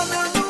coming